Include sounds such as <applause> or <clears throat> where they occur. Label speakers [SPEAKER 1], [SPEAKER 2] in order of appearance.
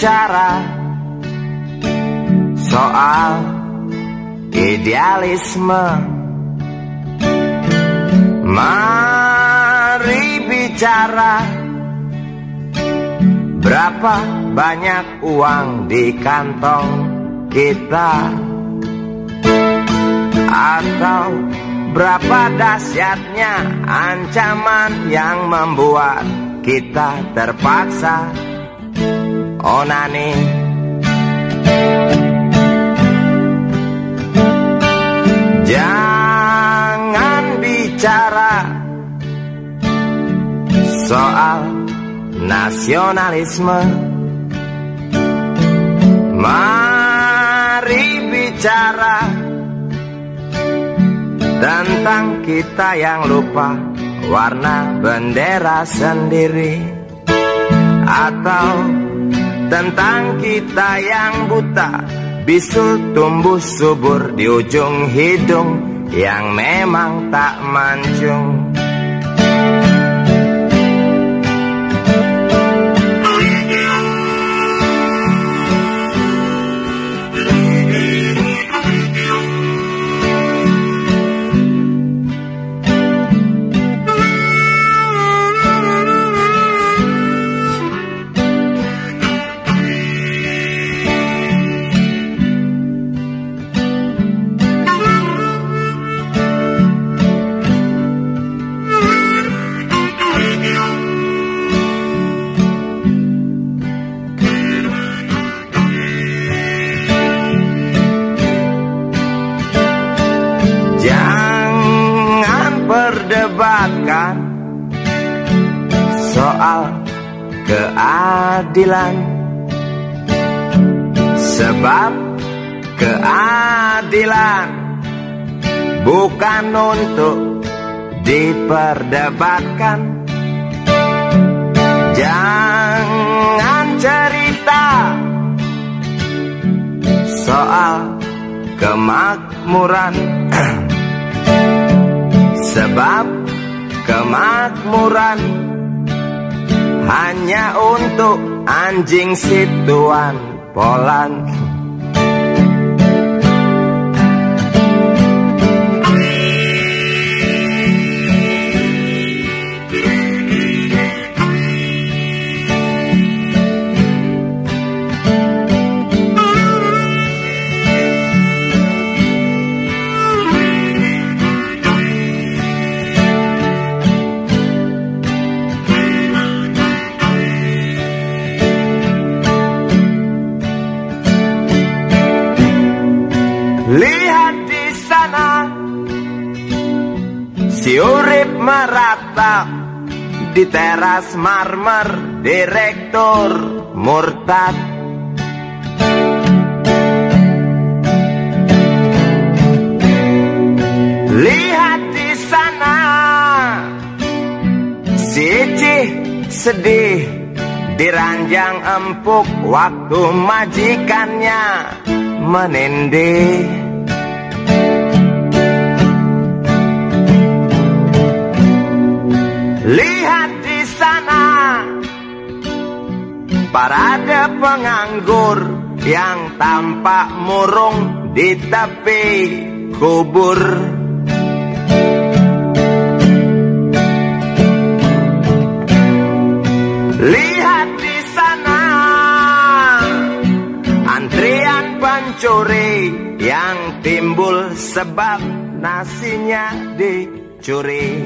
[SPEAKER 1] bicara soal idealisme. Mari bicara berapa banyak uang di kantong kita atau berapa dahsyatnya ancaman yang membuat kita terpaksa onani. Jangan bicara soal nasionalisme. Mari bicara tentang kita yang lupa warna bendera sendiri Atau tentang kita yang buta Bisul tumbuh subur di ujung hidung Yang memang tak mancung perdebatkan soal keadilan. Sebab keadilan bukan untuk diperdebatkan. Jangan cerita soal kemakmuran. <clears throat> Sebab kemakmuran hanya untuk anjing situan Poland. Lihat di sana. Si urip meratap Di teras marmer Direktur murtad. Lihat di sana. Si Icih sedih Diranjang empuk Waktu majikannya menindih Lihat di sana Parade penganggur Yang tampak murung di tepi kubur Pencuri Yang timbul sebab nasinya dicuri